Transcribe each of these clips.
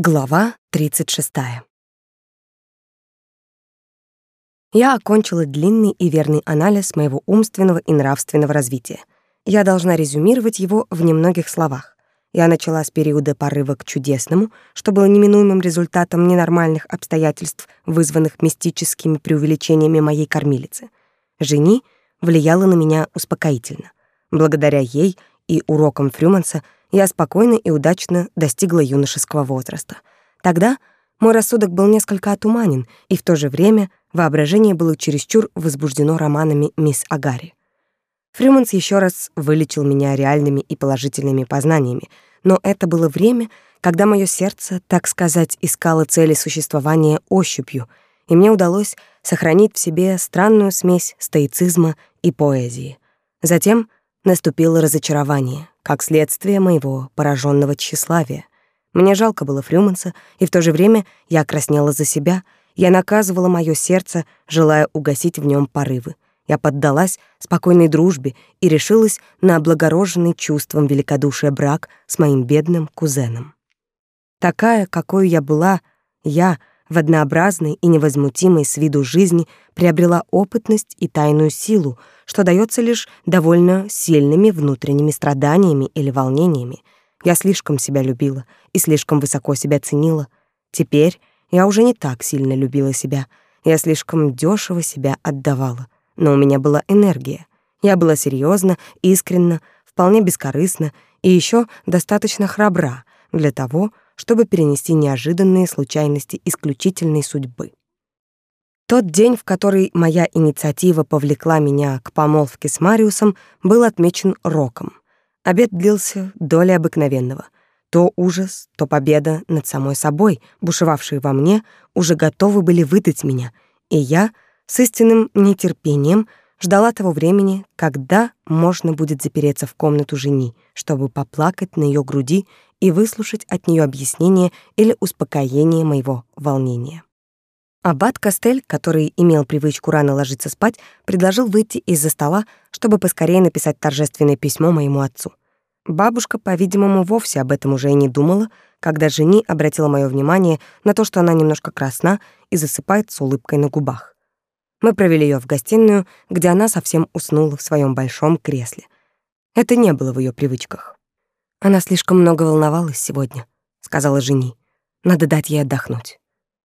Глава 36. Я окончила длинный и верный анализ моего умственного и нравственного развития. Я должна резюмировать его в немногих словах. Я начала с периода порыва к чудесному, что было неминуемым результатом ненормальных обстоятельств, вызванных мистическими преувеличениями моей кормилицы. Жени влияла на меня успокоительно. Благодаря ей и урокам Фрюманса — я спокойно и удачно достигла юношеского возраста. Тогда мой рассудок был несколько отуманен, и в то же время воображение было чересчур возбуждено романами мисс Агари. Фриманс еще раз вылечил меня реальными и положительными познаниями, но это было время, когда мое сердце, так сказать, искало цели существования ощупью, и мне удалось сохранить в себе странную смесь стоицизма и поэзии. Затем наступило разочарование, как следствие моего пораженного тщеславия. Мне жалко было Фрюманса, и в то же время я краснела за себя, я наказывала мое сердце, желая угасить в нем порывы. Я поддалась спокойной дружбе и решилась на облагороженный чувством великодушия брак с моим бедным кузеном. Такая, какой я была, я — в однообразной и невозмутимой с виду жизни приобрела опытность и тайную силу, что дается лишь довольно сильными внутренними страданиями или волнениями. Я слишком себя любила и слишком высоко себя ценила. Теперь я уже не так сильно любила себя. Я слишком дешево себя отдавала. Но у меня была энергия. Я была серьезна, искренна, вполне бескорыстна и еще достаточно храбра для того, чтобы перенести неожиданные случайности исключительной судьбы. Тот день, в который моя инициатива повлекла меня к помолвке с Мариусом, был отмечен роком. Обед длился доли обыкновенного. То ужас, то победа над самой собой, бушевавшие во мне, уже готовы были выдать меня, и я с истинным нетерпением ждала того времени, когда можно будет запереться в комнату жени, чтобы поплакать на ее груди и выслушать от нее объяснение или успокоение моего волнения. Аббат Костель, который имел привычку рано ложиться спать, предложил выйти из-за стола, чтобы поскорее написать торжественное письмо моему отцу. Бабушка, по-видимому, вовсе об этом уже и не думала, когда жени обратила мое внимание на то, что она немножко красна и засыпает с улыбкой на губах. Мы провели ее в гостиную, где она совсем уснула в своем большом кресле. Это не было в ее привычках. Она слишком много волновалась сегодня, сказала жени. Надо дать ей отдохнуть.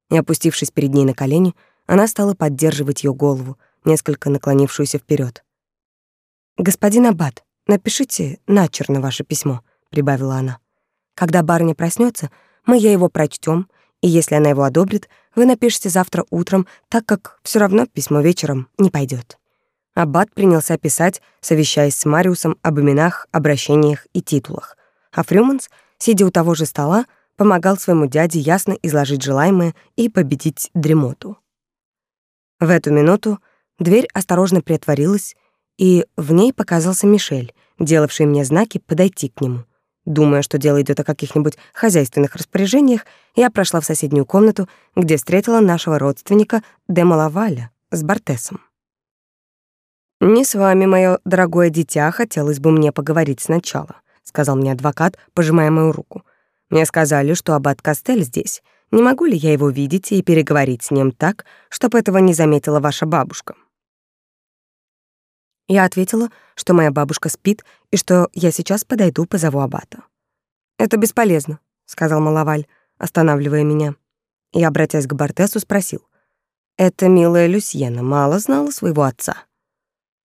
И опустившись перед ней на колени, она стала поддерживать ее голову, несколько наклонившуюся вперед. Господин аббат, напишите начерно ваше письмо, прибавила она. Когда барыня проснется, мы ей его прочтем, и если она его одобрит, вы напишите завтра утром, так как все равно письмо вечером не пойдет. Аббат принялся писать, совещаясь с Мариусом об именах, обращениях и титулах а Фрюманс, сидя у того же стола, помогал своему дяде ясно изложить желаемое и победить дремоту. В эту минуту дверь осторожно приотворилась, и в ней показался Мишель, делавший мне знаки подойти к нему. Думая, что дело идет о каких-нибудь хозяйственных распоряжениях, я прошла в соседнюю комнату, где встретила нашего родственника де Малаваля с Бартесом. «Не с вами, мое дорогое дитя, хотелось бы мне поговорить сначала сказал мне адвокат, пожимая мою руку. Мне сказали, что аббат Костель здесь. Не могу ли я его видеть и переговорить с ним так, чтобы этого не заметила ваша бабушка? Я ответила, что моя бабушка спит и что я сейчас подойду позову аббата. Это бесполезно, сказал Малаваль, останавливая меня. И, обратясь к Бартесу, спросил: "Эта милая Люсьена мало знала своего отца?"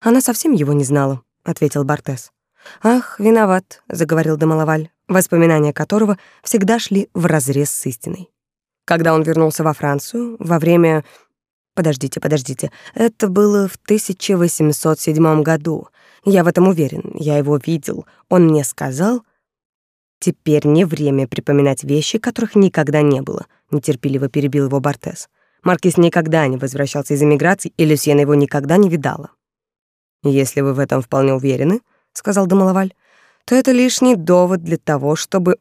Она совсем его не знала, ответил Бартес. «Ах, виноват», — заговорил Домаловаль, воспоминания которого всегда шли вразрез с истиной. Когда он вернулся во Францию, во время... Подождите, подождите, это было в 1807 году. Я в этом уверен, я его видел. Он мне сказал... Теперь не время припоминать вещи, которых никогда не было, нетерпеливо перебил его Бартес. Маркиз никогда не возвращался из эмиграции, и Люсьена его никогда не видала. Если вы в этом вполне уверены, сказал Домаловаль, то это лишний довод для того, чтобы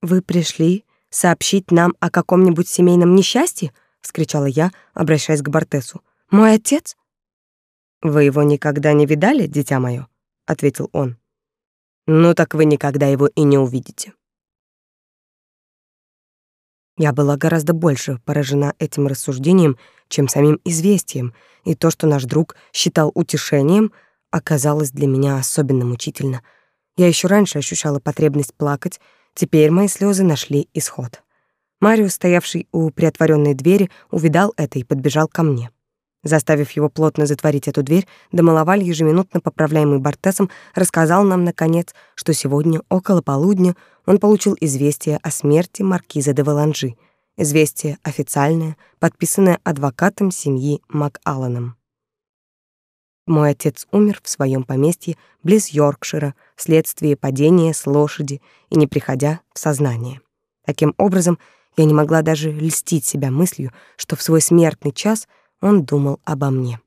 вы пришли сообщить нам о каком-нибудь семейном несчастье, вскричала я, обращаясь к Бартесу. Мой отец? Вы его никогда не видали, дитя мое, ответил он. Ну так вы никогда его и не увидите. Я была гораздо больше поражена этим рассуждением, чем самим известием, и то, что наш друг считал утешением, оказалось для меня особенно мучительно. Я еще раньше ощущала потребность плакать, теперь мои слезы нашли исход. Мариус, стоявший у приотворенной двери, увидал это и подбежал ко мне. Заставив его плотно затворить эту дверь, Домаловаль, ежеминутно поправляемый Бартесом, рассказал нам, наконец, что сегодня, около полудня, он получил известие о смерти маркиза де Валанжи. Известие официальное, подписанное адвокатом семьи МакАлланом. Мой отец умер в своем поместье близ Йоркшира вследствие падения с лошади и не приходя в сознание. Таким образом, я не могла даже льстить себя мыслью, что в свой смертный час он думал обо мне.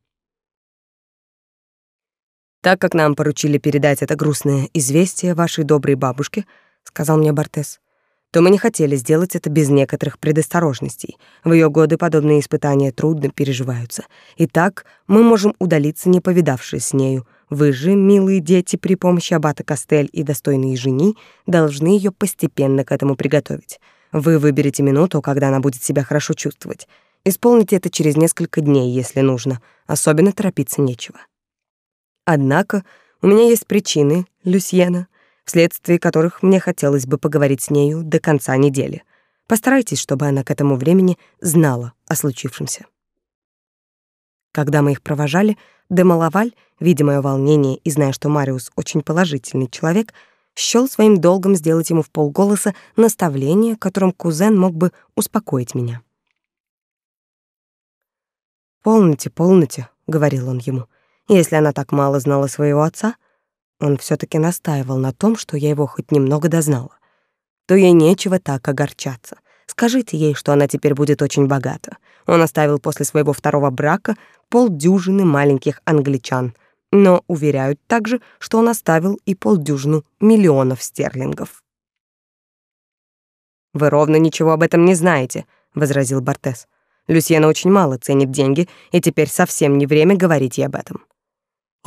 «Так как нам поручили передать это грустное известие вашей доброй бабушке», — сказал мне Бортес, то мы не хотели сделать это без некоторых предосторожностей. В ее годы подобные испытания трудно переживаются. И так мы можем удалиться, не повидавшись с нею. Вы же, милые дети, при помощи аббата Костель и достойной жени, должны ее постепенно к этому приготовить. Вы выберете минуту, когда она будет себя хорошо чувствовать. Исполните это через несколько дней, если нужно. Особенно торопиться нечего. Однако у меня есть причины, Люсьена, вследствие которых мне хотелось бы поговорить с нею до конца недели. Постарайтесь, чтобы она к этому времени знала о случившемся. Когда мы их провожали, Демалаваль, видя моё волнение и зная, что Мариус очень положительный человек, счёл своим долгом сделать ему в полголоса наставление, которым кузен мог бы успокоить меня. «Полноте, полноте», — говорил он ему, — «если она так мало знала своего отца, он всё таки настаивал на том, что я его хоть немного дознала, то ей нечего так огорчаться. Скажите ей, что она теперь будет очень богата. Он оставил после своего второго брака полдюжины маленьких англичан — но уверяют также, что он оставил и полдюжину миллионов стерлингов. «Вы ровно ничего об этом не знаете», — возразил Бортес. «Люсьена очень мало ценит деньги, и теперь совсем не время говорить ей об этом».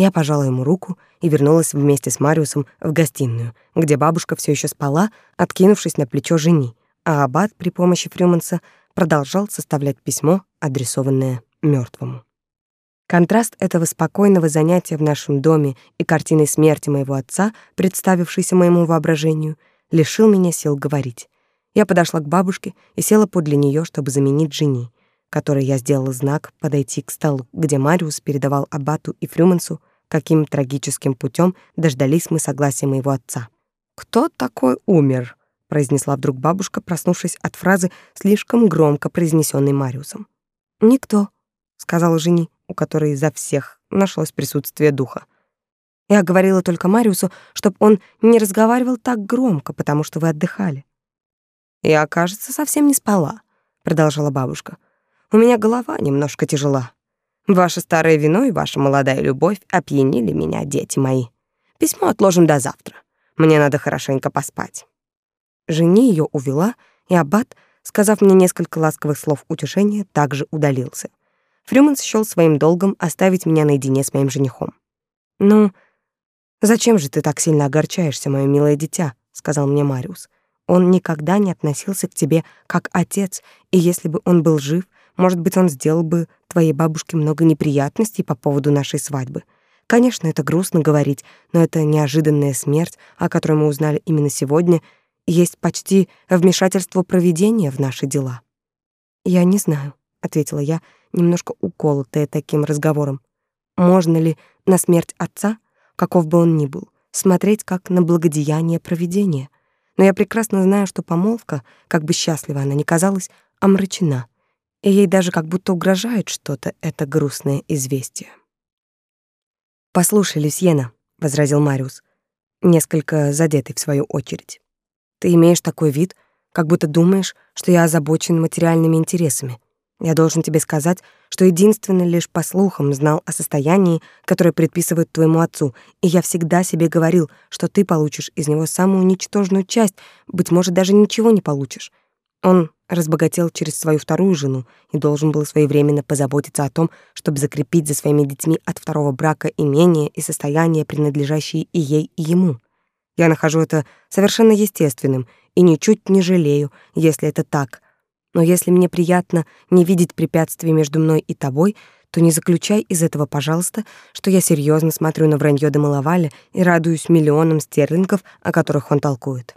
Я пожала ему руку и вернулась вместе с Мариусом в гостиную, где бабушка все еще спала, откинувшись на плечо жени, а аббат при помощи Фрюманса продолжал составлять письмо, адресованное мертвому. Контраст этого спокойного занятия в нашем доме и картины смерти моего отца, представившейся моему воображению, лишил меня сил говорить. Я подошла к бабушке и села подле нее, чтобы заменить жени, которой я сделала знак подойти к столу, где Мариус передавал аббату и Фрюмансу, каким трагическим путем дождались мы согласия моего отца. «Кто такой умер?» — произнесла вдруг бабушка, проснувшись от фразы, слишком громко произнесенной Мариусом. «Никто», — сказала жени у которой за всех нашлось присутствие духа. Я говорила только Мариусу, чтобы он не разговаривал так громко, потому что вы отдыхали. Я, кажется, совсем не спала, продолжала бабушка. У меня голова немножко тяжела. Ваше старое вино и ваша молодая любовь опьянили меня, дети мои. Письмо отложим до завтра. Мне надо хорошенько поспать. Жени ее увела, и аббат, сказав мне несколько ласковых слов утешения, также удалился. Фрюман счёл своим долгом оставить меня наедине с моим женихом. «Ну, зачем же ты так сильно огорчаешься, моё милое дитя?» — сказал мне Мариус. «Он никогда не относился к тебе как отец, и если бы он был жив, может быть, он сделал бы твоей бабушке много неприятностей по поводу нашей свадьбы. Конечно, это грустно говорить, но это неожиданная смерть, о которой мы узнали именно сегодня, есть почти вмешательство провидения в наши дела». «Я не знаю», — ответила я, — немножко уколотая таким разговором. Можно ли на смерть отца, каков бы он ни был, смотреть как на благодеяние провидения? Но я прекрасно знаю, что помолвка, как бы счастлива она ни казалась, омрачена, и ей даже как будто угрожает что-то это грустное известие. «Послушай, Люсьена», — возразил Мариус, несколько задетый в свою очередь, «ты имеешь такой вид, как будто думаешь, что я озабочен материальными интересами. Я должен тебе сказать, что единственно лишь по слухам знал о состоянии, которое предписывают твоему отцу, и я всегда себе говорил, что ты получишь из него самую ничтожную часть, быть может, даже ничего не получишь. Он разбогател через свою вторую жену и должен был своевременно позаботиться о том, чтобы закрепить за своими детьми от второго брака имение и состояние, принадлежащие и ей, и ему. Я нахожу это совершенно естественным и ничуть не жалею, если это так — Но если мне приятно не видеть препятствий между мной и тобой, то не заключай из этого, пожалуйста, что я серьезно смотрю на вранье Демалаваля и радуюсь миллионам стерлингов, о которых он толкует.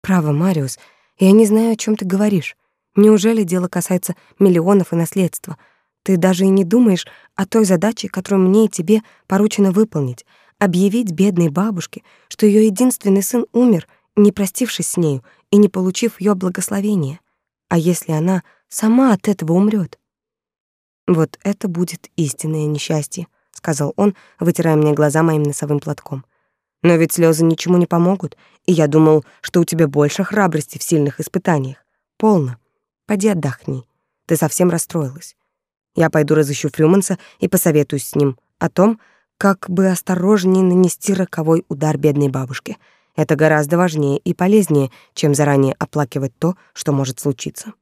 Право, Мариус, я не знаю, о чем ты говоришь. Неужели дело касается миллионов и наследства? Ты даже и не думаешь о той задаче, которую мне и тебе поручено выполнить — объявить бедной бабушке, что ее единственный сын умер, не простившись с нею и не получив ее благословения. А если она сама от этого умрет? Вот это будет истинное несчастье, сказал он, вытирая мне глаза моим носовым платком. Но ведь слезы ничему не помогут, и я думал, что у тебя больше храбрости в сильных испытаниях. Полно. Пойди отдохни. Ты совсем расстроилась. Я пойду разыщу Фрюманса и посоветуюсь с ним о том, как бы осторожнее нанести роковой удар бедной бабушке. Это гораздо важнее и полезнее, чем заранее оплакивать то, что может случиться.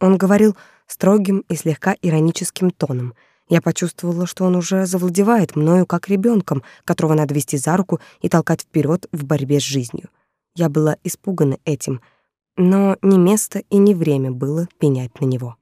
Он говорил строгим и слегка ироническим тоном. Я почувствовала, что он уже завладевает мною как ребенком, которого надо вести за руку и толкать вперед в борьбе с жизнью. Я была испугана этим, но ни место и ни время было пенять на него.